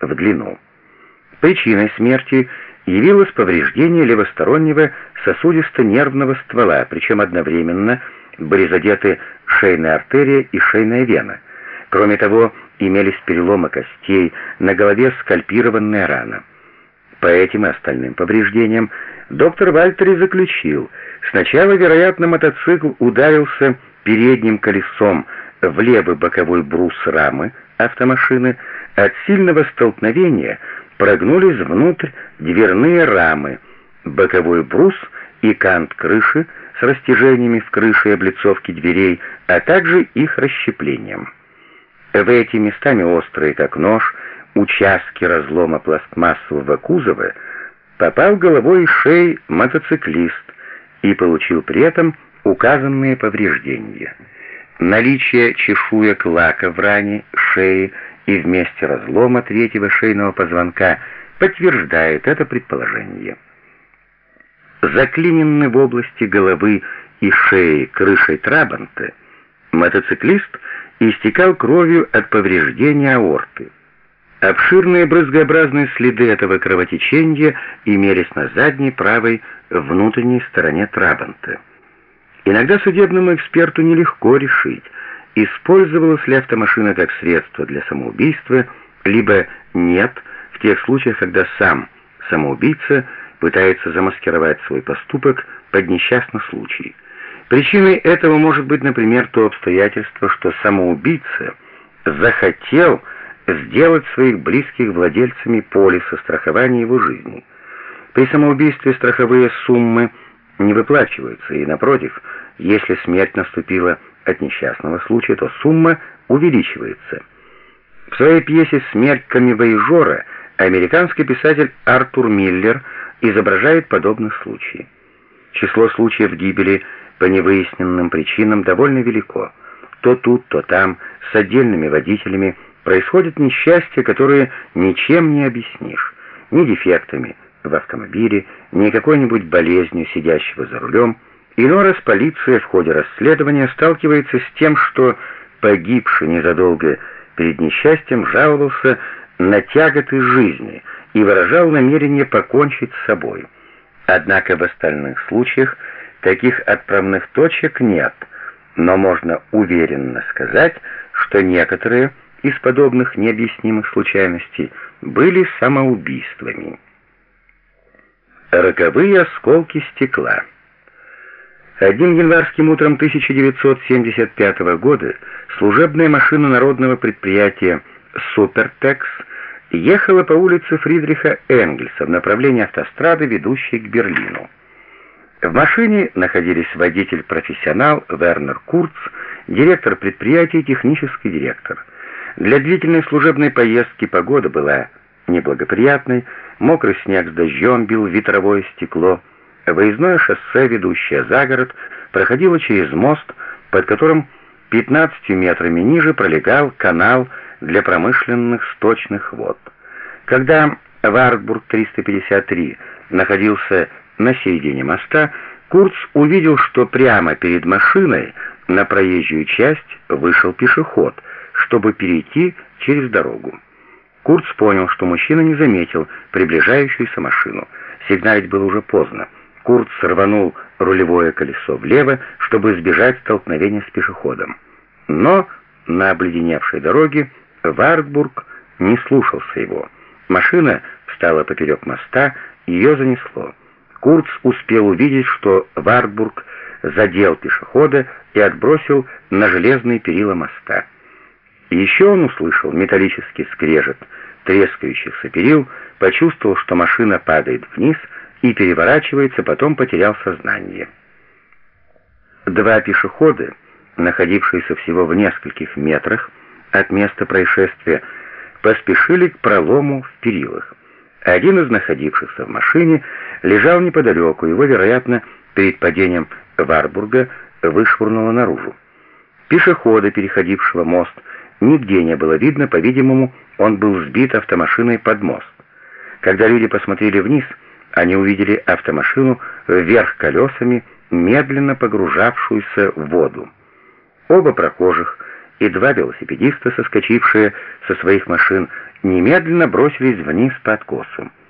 в длину. Причиной смерти явилось повреждение левостороннего сосудисто-нервного ствола, причем одновременно были задеты шейная артерия и шейная вена. Кроме того, имелись переломы костей, на голове скальпированная рана. По этим и остальным повреждениям доктор Вальтери заключил, сначала, вероятно, мотоцикл ударился передним колесом в левый боковой брус рамы автомашины, от сильного столкновения прогнулись внутрь дверные рамы, боковой брус и кант крыши с растяжениями в крыше и облицовке дверей, а также их расщеплением. В эти местами острые, как нож, участки разлома пластмассового кузова попал головой и шеей мотоциклист и получил при этом указанные повреждения. Наличие чешуек лака в ране, шеи и вместе разлома третьего шейного позвонка подтверждает это предположение. Заклиненный в области головы и шеи крышей Трабанта, мотоциклист истекал кровью от повреждения аорты. Обширные брызгообразные следы этого кровотечения имелись на задней правой внутренней стороне Трабанта. Иногда судебному эксперту нелегко решить, использовалась ли автомашина как средство для самоубийства, либо нет, в тех случаях, когда сам самоубийца пытается замаскировать свой поступок под несчастный случай. Причиной этого может быть, например, то обстоятельство, что самоубийца захотел сделать своих близких владельцами полиса страхования его жизни. При самоубийстве страховые суммы не выплачиваются, и, напротив, если смерть наступила от несчастного случая, то сумма увеличивается. В своей пьесе «Смерть камевояжера» американский писатель Артур Миллер изображает подобный случай. Число случаев гибели по невыясненным причинам довольно велико. То тут, то там, с отдельными водителями, происходят несчастья, которые ничем не объяснишь. Ни дефектами в автомобиле, ни какой-нибудь болезнью сидящего за рулем – Иной раз полиция в ходе расследования сталкивается с тем, что погибший незадолго перед несчастьем жаловался на тяготы жизни и выражал намерение покончить с собой. Однако в остальных случаях таких отправных точек нет, но можно уверенно сказать, что некоторые из подобных необъяснимых случайностей были самоубийствами. Роковые осколки стекла — Одним январским утром 1975 года служебная машина народного предприятия «Супертекс» ехала по улице Фридриха Энгельса в направлении автострады, ведущей к Берлину. В машине находились водитель-профессионал Вернер Курц, директор предприятия и технический директор. Для длительной служебной поездки погода была неблагоприятной, мокрый снег с дождем бил ветровое стекло, Выездное шоссе, ведущее за город, проходило через мост, под которым 15 метрами ниже пролегал канал для промышленных сточных вод. Когда Варбург-353 находился на середине моста, Курц увидел, что прямо перед машиной на проезжую часть вышел пешеход, чтобы перейти через дорогу. Курц понял, что мужчина не заметил приближающуюся машину. Сигналить было уже поздно. Курт сорванул рулевое колесо влево, чтобы избежать столкновения с пешеходом. Но на обледеневшей дороге Вартбург не слушался его. Машина встала поперек моста, ее занесло. Курц успел увидеть, что Вартбург задел пешехода и отбросил на железные перила моста. Еще он услышал металлический скрежет трескающихся перил, почувствовал, что машина падает вниз — и переворачивается, потом потерял сознание. Два пешехода, находившиеся всего в нескольких метрах от места происшествия, поспешили к пролому в перилах. Один из находившихся в машине лежал неподалеку, его, вероятно, перед падением Варбурга вышвырнуло наружу. Пешехода, переходившего мост, нигде не было видно, по-видимому, он был сбит автомашиной под мост. Когда люди посмотрели вниз, они увидели автомашину вверх колесами, медленно погружавшуюся в воду. Оба прохожих и два велосипедиста, соскочившие со своих машин немедленно бросились вниз по откосу.